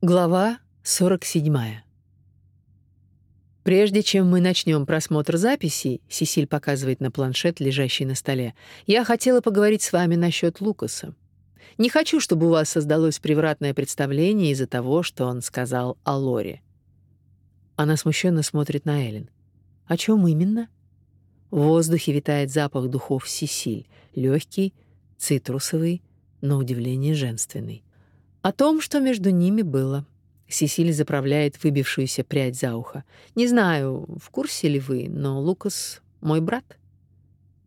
Глава 47. Прежде чем мы начнем просмотр записей, Сесиль показывает на планшет, лежащий на столе. Я хотела поговорить с вами насчет Лукаса. Не хочу, чтобы у вас создалось превратное представление из-за того, что он сказал о Лоре. Она смущенно смотрит на Эллен. О чем именно? В воздухе витает запах духов Сесиль, легкий, цитрусовый, на удивление женственный. О том, что между ними было. Сесиль заправляет выбившуюся прядь за ухо. Не знаю, в курсе ли вы, но Лукас мой брат.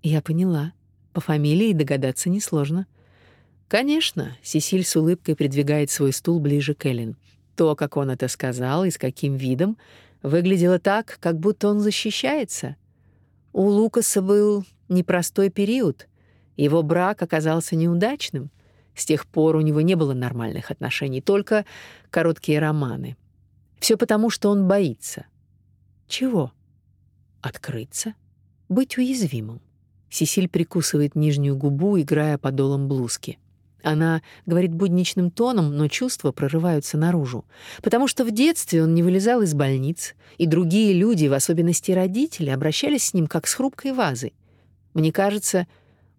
Я поняла. По фамилии догадаться несложно. Конечно, Сесиль с улыбкой придвигает свой стул ближе к Эллен. То, как он это сказал и с каким видом, выглядело так, как будто он защищается. У Лукаса был непростой период. Его брак оказался неудачным — с тех пор у него не было нормальных отношений, только короткие романы. Все потому, что он боится. Чего? Открыться? Быть уязвимым. Сесиль прикусывает нижнюю губу, играя подолом блузки. Она говорит будничным тоном, но чувства прорываются наружу. Потому что в детстве он не вылезал из больниц, и другие люди, в особенности родители, обращались с ним как с хрупкой вазой. Мне кажется,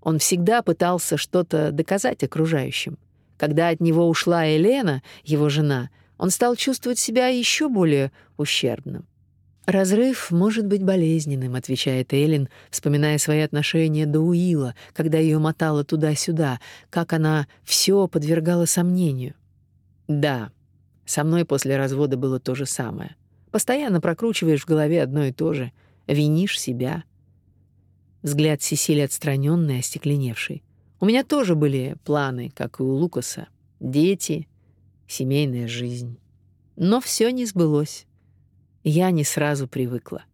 он всегда пытался что-то доказать окружающим. Когда от него ушла Елена, его жена, он стал чувствовать себя еще более ущербным. «Разрыв может быть болезненным», — отвечает Эллен, вспоминая свои отношения до Уилла, когда ее мотало туда-сюда, как она все подвергала сомнению. «Да, со мной после развода было то же самое. Постоянно прокручиваешь в голове одно и то же, винишь себя, Взгляд Сесили отстраненный, остекленевший. У меня тоже были планы, как и у Лукаса. Дети, семейная жизнь. Но все не сбылось. Я не сразу привыкла.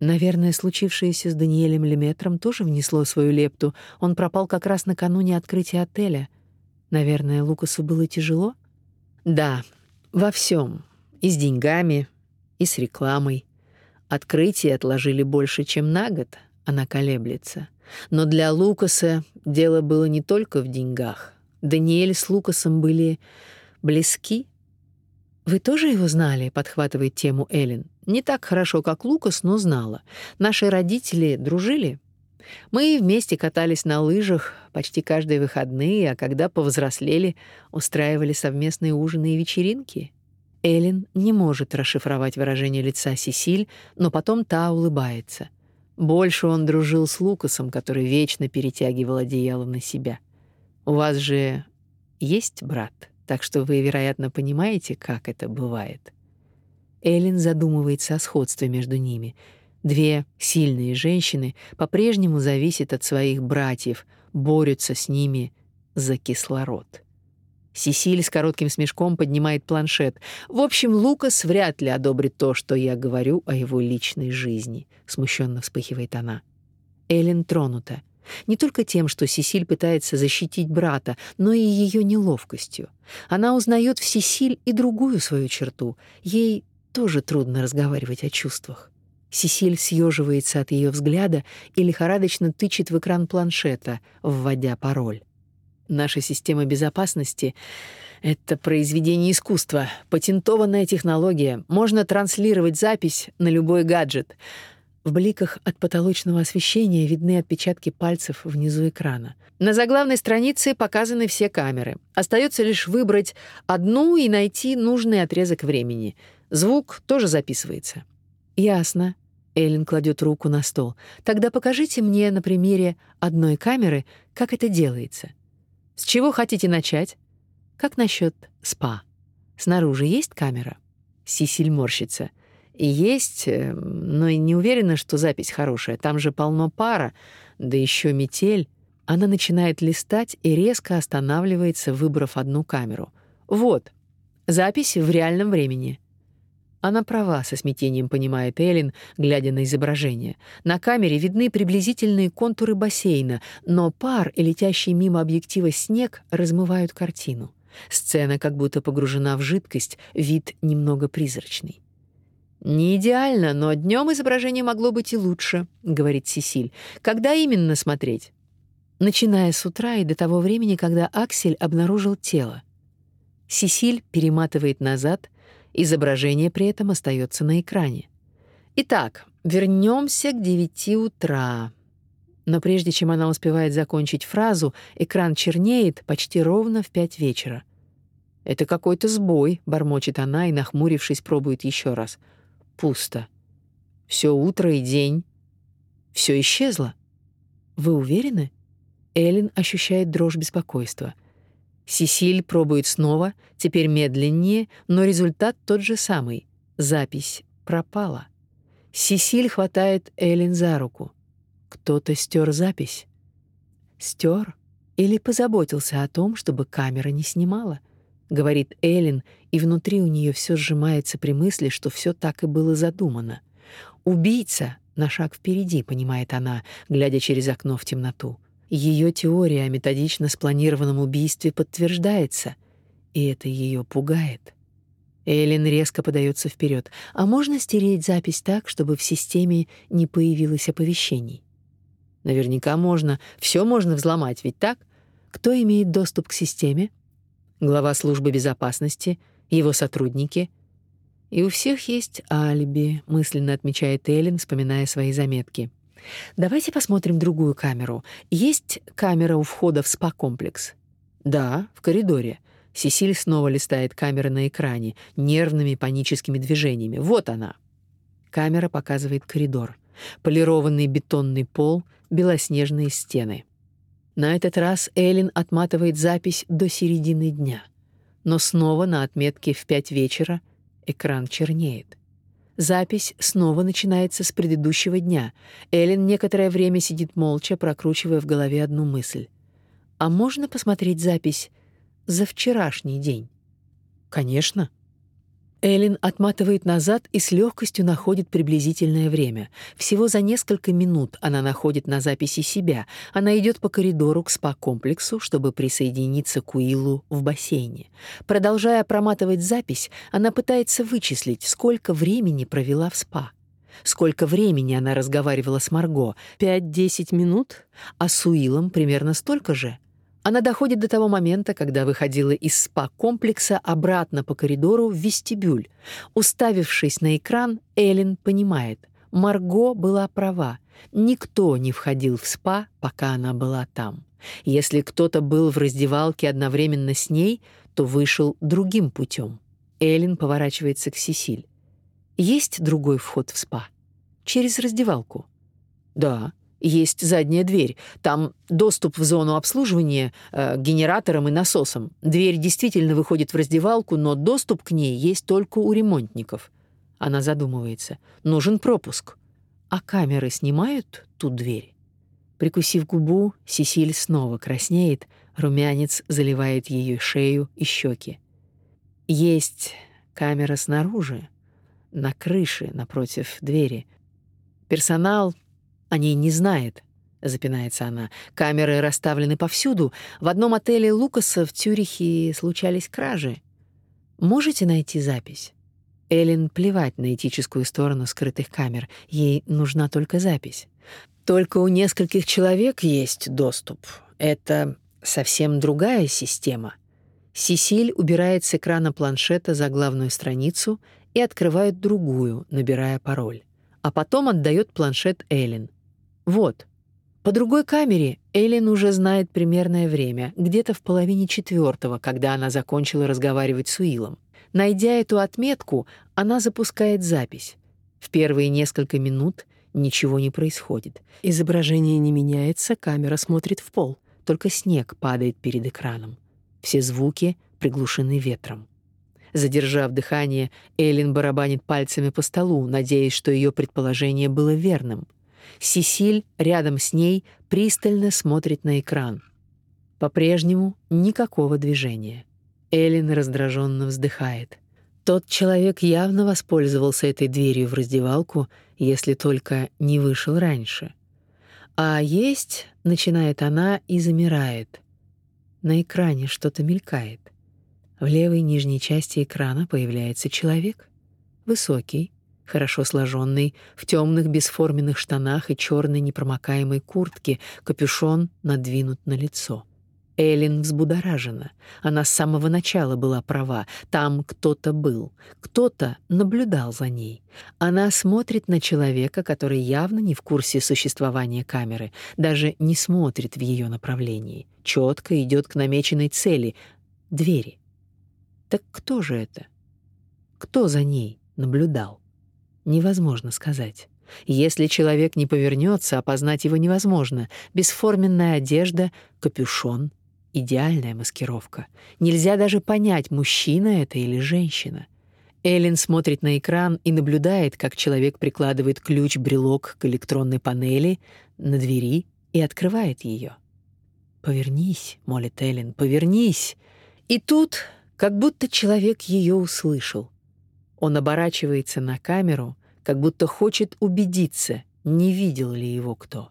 Наверное, случившееся с Даниэлем Леметром тоже внесло свою лепту. Он пропал как раз накануне открытия отеля. Наверное, Лукасу было тяжело? Да, во всем, И с деньгами, и с рекламой. Открытие отложили больше, чем на год, она колеблется. Но для Лукаса дело было не только в деньгах. Даниэль с Лукасом были близки. Вы тоже его знали, подхватывает тему Эллен. Не так хорошо, как Лукас, но знала. Наши родители дружили. Мы вместе катались на лыжах почти каждые выходные, а когда повзрослели, устраивали совместные ужины и вечеринки. Эллен не может расшифровать выражение лица Сесиль, но потом та улыбается. Больше он дружил с Лукасом, который вечно перетягивал одеяло на себя. У вас же есть брат, так что вы, вероятно, понимаете, как это бывает. Эллен задумывается о сходстве между ними. Две сильные женщины по-прежнему зависят от своих братьев, борются с ними за кислород. Сесиль с коротким смешком поднимает планшет. В общем, Лукас вряд ли одобрит то, что я говорю о его личной жизни, смущенно вспыхивает она. Эллен тронута. Не только тем, что Сесиль пытается защитить брата, но и ее неловкостью. Она узнает в Сесиль и другую свою черту. Ей тоже трудно разговаривать о чувствах. Сесиль съеживается от ее взгляда и лихорадочно тычет в экран планшета, вводя пароль. Наша система безопасности — это произведение искусства, патентованная технология. Можно транслировать запись на любой гаджет. В бликах от потолочного освещения видны отпечатки пальцев внизу экрана. На заглавной странице показаны все камеры. Остается лишь выбрать одну и найти нужный отрезок времени. Звук тоже записывается. Ясно. Эллен кладет руку на стол. Тогда покажите мне на примере одной камеры, как это делается. С чего хотите начать? Как насчет спа? Снаружи есть камера? Сисиль морщится. Есть, э, но не уверена, что запись хорошая. Там же полно пара, да еще метель. Она начинает листать и резко останавливается, выбрав одну камеру. Вот. Запись в реальном времени. Она права, со смятением понимает Элин, глядя на изображение. На камере видны приблизительные контуры бассейна, но пар и летящий мимо объектива снег размывают картину. Сцена как будто погружена в жидкость, вид немного призрачный. «Не идеально, но днем изображение могло быть и лучше», — говорит Сесиль. «Когда именно смотреть?» «Начиная с утра и до того времени, когда Аксель обнаружил тело». Сесиль перематывает назад, изображение при этом остается на экране. Итак, вернемся к девяти утра. Но прежде чем она успевает закончить фразу, экран чернеет почти ровно в пять вечера. «Это какой-то сбой», — бормочет она и, нахмурившись, пробует еще раз. «Пусто. Все утро и день. Все исчезло. Вы уверены?» Эллен ощущает дрожь беспокойства. Сесиль пробует снова, теперь медленнее, но результат тот же самый. Запись пропала. Сесиль хватает Эллен за руку. Кто-то стер запись. Стер или позаботился о том, чтобы камера не снимала, говорит Эллен, и внутри у нее все сжимается при мысли, что все так и было задумано. Убийца на шаг впереди, понимает она, глядя через окно в темноту. Ее теория о методично спланированном убийстве подтверждается, и это ее пугает. Эллен резко подается вперед. А можно стереть запись так, чтобы в системе не появилось оповещений? Наверняка можно. Все можно взломать, ведь так? Кто имеет доступ к системе? Глава службы безопасности, его сотрудники. И у всех есть алиби, мысленно отмечает Эллен, вспоминая свои заметки. Давайте посмотрим другую камеру. Есть камера у входа в спа-комплекс? Да, в коридоре. Сесиль снова листает камеры на экране, нервными паническими движениями. Вот она. Камера показывает коридор. Полированный бетонный пол, белоснежные стены. На этот раз Эллен отматывает запись до середины дня. Но снова на отметке в пять вечера экран чернеет. Запись снова начинается с предыдущего дня. Эллен некоторое время сидит молча, прокручивая в голове одну мысль. А можно посмотреть запись за вчерашний день? Конечно. Эллен отматывает назад и с легкостью находит приблизительное время. Всего за несколько минут она находит на записи себя. Она идет по коридору к спа-комплексу, чтобы присоединиться к Уиллу в бассейне. Продолжая проматывать запись, она пытается вычислить, сколько времени провела в спа. Сколько времени она разговаривала с Марго? 5-10 минут? А с Уиллом примерно столько же? Она доходит до того момента, когда выходила из спа-комплекса обратно по коридору в вестибюль. Уставившись на экран, Эллен понимает, Марго была права. Никто не входил в спа, пока она была там. Если кто-то был в раздевалке одновременно с ней, то вышел другим путем. Эллен поворачивается к Сесиль. Есть другой вход в спа? Через раздевалку? Да. Есть задняя дверь. Там доступ в зону обслуживания э, генератором и насосом. Дверь действительно выходит в раздевалку, но доступ к ней есть только у ремонтников. Она задумывается. Нужен пропуск. А камеры снимают ту дверь? Прикусив губу, Сесиль снова краснеет, румянец заливает ее шею и щеки. Есть камера снаружи, на крыше напротив двери. Персонал о ней не знает, запинается она. Камеры расставлены повсюду. В одном отеле Лукаса в Цюрихе случались кражи. Можете найти запись? Эллен плевать на этическую сторону скрытых камер. Ей нужна только запись. Только у нескольких человек есть доступ. Это совсем другая система. Сесиль убирает с экрана планшета за главную страницу и открывает другую, набирая пароль. А потом отдает планшет Эллен. Вот. По другой камере Эллен уже знает примерное время, где-то в половине четвертого, когда она закончила разговаривать с Уиллом. Найдя эту отметку, она запускает запись. В первые несколько минут ничего не происходит. Изображение не меняется, камера смотрит в пол. Только снег падает перед экраном. Все звуки приглушены ветром. Задержав дыхание, Эллен барабанит пальцами по столу, надеясь, что ее предположение было верным. Сесиль рядом с ней пристально смотрит на экран. По-прежнему никакого движения. Эллен раздраженно вздыхает. Тот человек явно воспользовался этой дверью в раздевалку, если только не вышел раньше. А есть, начинает она и замирает. На экране что-то мелькает. В левой нижней части экрана появляется человек. Высокий, хорошо сложенный, в темных бесформенных штанах и черной непромокаемой куртке, капюшон надвинут на лицо. Эллен взбудоражена. Она с самого начала была права. Там кто-то был. Кто-то наблюдал за ней. Она смотрит на человека, который явно не в курсе существования камеры, даже не смотрит в ее направлении. Четко идет к намеченной цели — двери. Так кто же это? Кто за ней наблюдал? Невозможно сказать. Если человек не повернется, опознать его невозможно. Бесформенная одежда, капюшон, Идеальная маскировка. Нельзя даже понять, мужчина это или женщина. Эллен смотрит на экран и наблюдает, как человек прикладывает ключ-брелок к электронной панели на двери и открывает ее. «Повернись», — молит Эллен, — «повернись». И тут как будто человек ее услышал. Он оборачивается на камеру, как будто хочет убедиться, не видел ли его кто.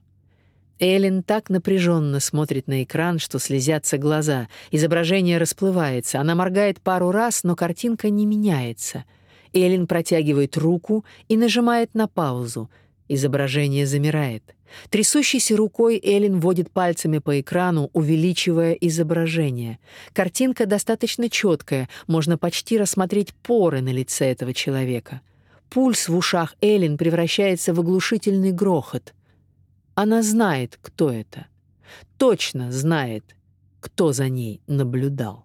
Эллен так напряженно смотрит на экран, что слезятся глаза. Изображение расплывается. Она моргает пару раз, но картинка не меняется. Эллен протягивает руку и нажимает на паузу. Изображение замирает. Трясущейся рукой Эллен водит пальцами по экрану, увеличивая изображение. Картинка достаточно четкая, можно почти рассмотреть поры на лице этого человека. Пульс в ушах Эллен превращается в оглушительный грохот — она знает, кто это. Точно знает, кто за ней наблюдал.